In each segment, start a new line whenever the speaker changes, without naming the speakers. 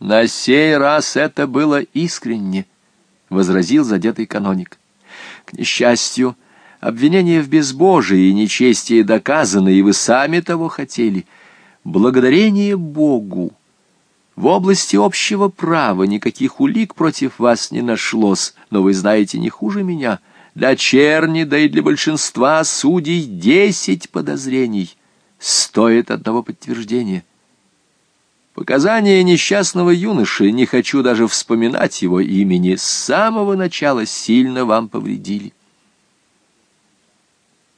На сей раз это было искренне, — возразил задетый каноник. К несчастью, обвинение в безбожии и нечестии доказано, и вы сами того хотели. Благодарение Богу! В области общего права никаких улик против вас не нашлось, но вы знаете не хуже меня. Для черни, да и для большинства судей десять подозрений. Стоит одного подтверждения. Показания несчастного юноши, не хочу даже вспоминать его имени, с самого начала сильно вам повредили.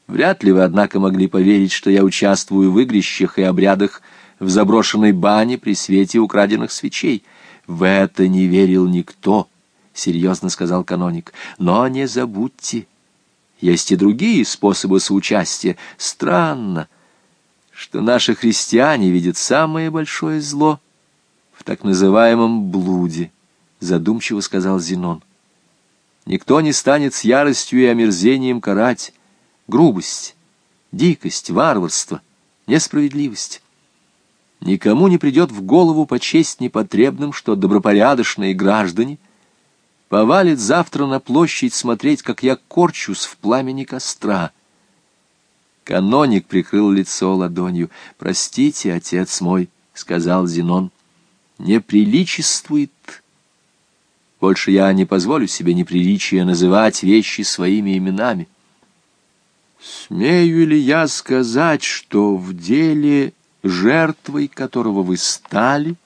Вряд ли вы, однако, могли поверить, что я участвую в игрищах и обрядах, в заброшенной бане при свете украденных свечей. В это не верил никто, — серьезно сказал каноник. Но не забудьте, есть и другие способы соучастия. Странно, что наши христиане видят самое большое зло в так называемом блуде, — задумчиво сказал Зенон. Никто не станет с яростью и омерзением карать грубость, дикость, варварство, несправедливость. Никому не придет в голову почесть непотребным, что добропорядочные граждане повалят завтра на площадь смотреть, как я корчусь в пламени костра. Каноник прикрыл лицо ладонью. «Простите, отец мой», — сказал Зенон, — «неприличествует». Больше я не позволю себе неприличия называть вещи своими именами. Смею ли я сказать, что в деле жертвой которого вы стали,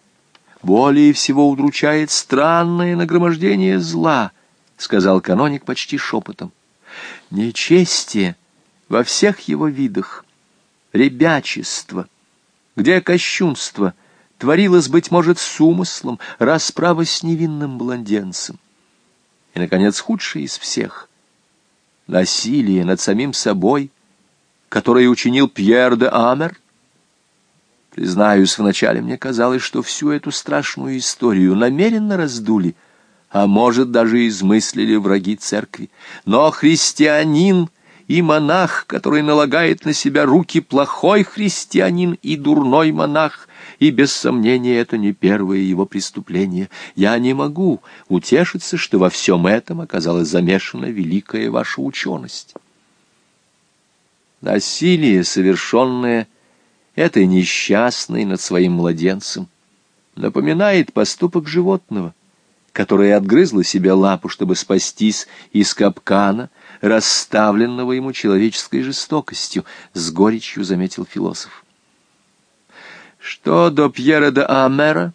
более всего удручает странное нагромождение зла, — сказал каноник почти шепотом. Нечестие во всех его видах, ребячество, где кощунство творилось, быть может, с умыслом, расправа с невинным младенцем. И, наконец, худшее из всех — насилие над самим собой, которое учинил Пьер де Амер — Признаюсь, вначале мне казалось, что всю эту страшную историю намеренно раздули, а может, даже измыслили враги церкви. Но христианин и монах, который налагает на себя руки, плохой христианин и дурной монах, и, без сомнения, это не первое его преступление. Я не могу утешиться, что во всем этом оказалась замешана великая ваша ученость. Насилие, совершенное этой несчастной над своим младенцем, напоминает поступок животного, которое отгрызло себе лапу, чтобы спастись из капкана, расставленного ему человеческой жестокостью, с горечью заметил философ. Что до Пьера де Амера?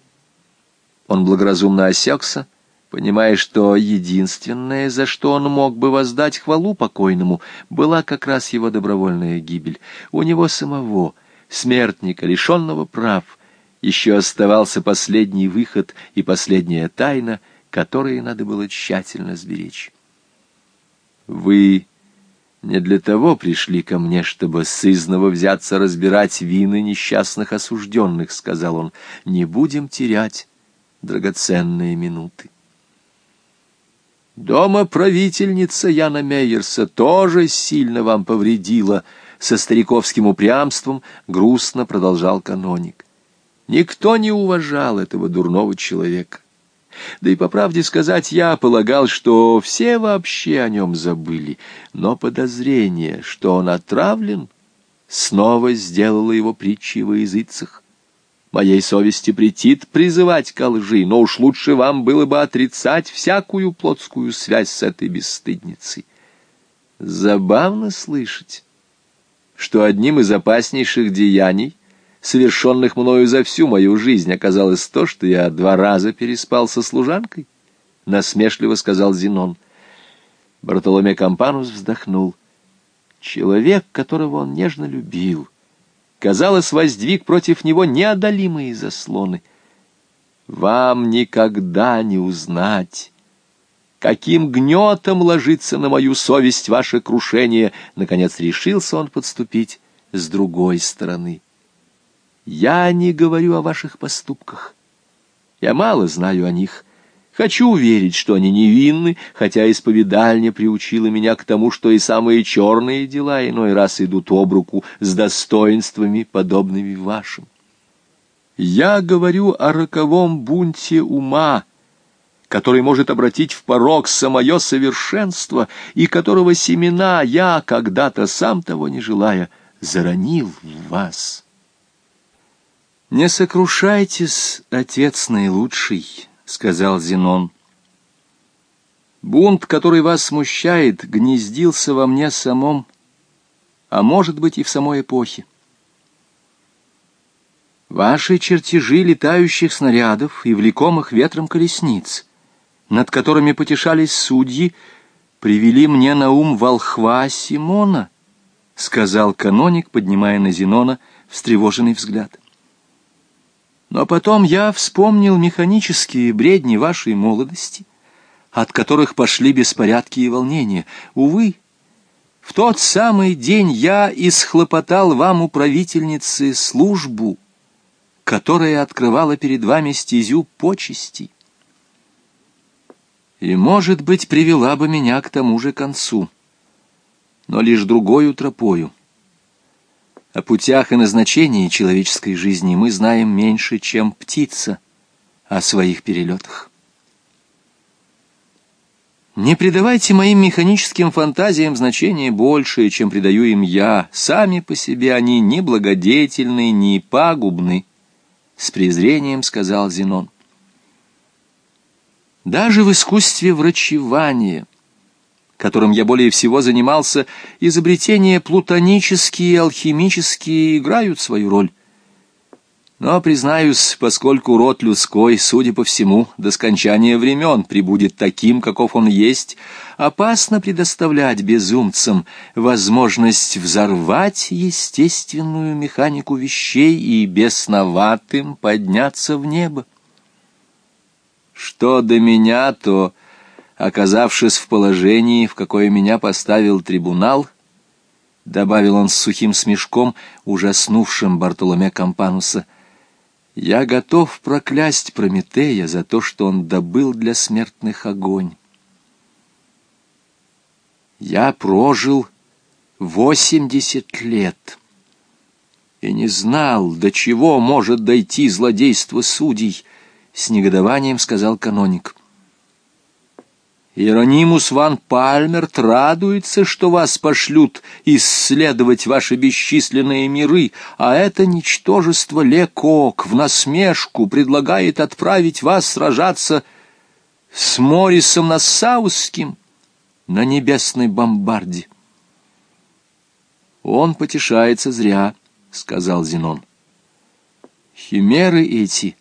Он благоразумно осекся, понимая, что единственное, за что он мог бы воздать хвалу покойному, была как раз его добровольная гибель. У него самого смертника, лишенного прав, еще оставался последний выход и последняя тайна, которые надо было тщательно сберечь. Вы не для того пришли ко мне, чтобы сызново взяться разбирать вины несчастных осужденных, — сказал он. Не будем терять драгоценные минуты. Дома правительница Яна Мейерса тоже сильно вам повредила, — со стариковским упрямством грустно продолжал каноник. Никто не уважал этого дурного человека. Да и по правде сказать, я полагал, что все вообще о нем забыли, но подозрение, что он отравлен, снова сделало его притчей во языцах. Моей совести претит призывать ко лжи, но уж лучше вам было бы отрицать всякую плотскую связь с этой бесстыдницей. Забавно слышать что одним из опаснейших деяний, совершенных мною за всю мою жизнь, оказалось то, что я два раза переспал со служанкой? — насмешливо сказал Зенон. Бартоломе Кампанус вздохнул. Человек, которого он нежно любил, казалось, воздвиг против него неодолимые заслоны. Вам никогда не узнать каким гнетом ложится на мою совесть ваше крушение, наконец решился он подступить с другой стороны. Я не говорю о ваших поступках. Я мало знаю о них. Хочу верить, что они невинны, хотя исповедальня приучила меня к тому, что и самые черные дела иной раз идут об руку с достоинствами, подобными вашим. Я говорю о роковом бунте ума, который может обратить в порог самое совершенство, и которого семена я, когда-то сам того не желая, заронил в вас. «Не сокрушайтесь, отец наилучший», — сказал Зенон. «Бунт, который вас смущает, гнездился во мне самом, а может быть и в самой эпохе. Ваши чертежи летающих снарядов и влекомых ветром колесниц, над которыми потешались судьи, привели мне на ум волхва Симона, — сказал каноник, поднимая на Зенона встревоженный взгляд. Но потом я вспомнил механические бредни вашей молодости, от которых пошли беспорядки и волнения. Увы, в тот самый день я исхлопотал вам, управительницы, службу, которая открывала перед вами стезю почести. И, может быть, привела бы меня к тому же концу, но лишь другою тропою — о путях и назначении человеческой жизни мы знаем меньше, чем птица о своих перелетах. Не придавайте моим механическим фантазиям значения большее, чем придаю им я. Сами по себе они ни благодетельны, ни пагубны, — с презрением сказал Зенон. Даже в искусстве врачевания которым я более всего занимался, изобретения плутонические и алхимические играют свою роль. Но, признаюсь, поскольку род людской, судя по всему, до скончания времен прибудет таким, каков он есть, опасно предоставлять безумцам возможность взорвать естественную механику вещей и бесноватым подняться в небо. Что до меня, то оказавшись в положении, в какое меня поставил трибунал, добавил он с сухим смешком, ужаснувшим Бартоломе Кампануса, я готов проклясть Прометея за то, что он добыл для смертных огонь. Я прожил восемьдесят лет и не знал, до чего может дойти злодейство судей, — с негодованием сказал каноник. Иеронимус ван Пальмерт радуется, что вас пошлют исследовать ваши бесчисленные миры, а это ничтожество Лекок в насмешку предлагает отправить вас сражаться с Морисом Нассаусским на небесной бомбарде. «Он потешается зря», — сказал Зенон. «Химеры эти —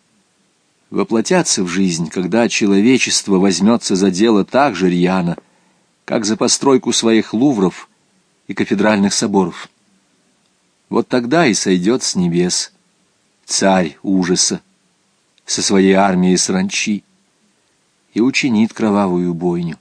воплотятся в жизнь, когда человечество возьмется за дело так же рьяно, как за постройку своих лувров и кафедральных соборов. Вот тогда и сойдет с небес царь ужаса со своей армией сранчи и учинит кровавую бойню.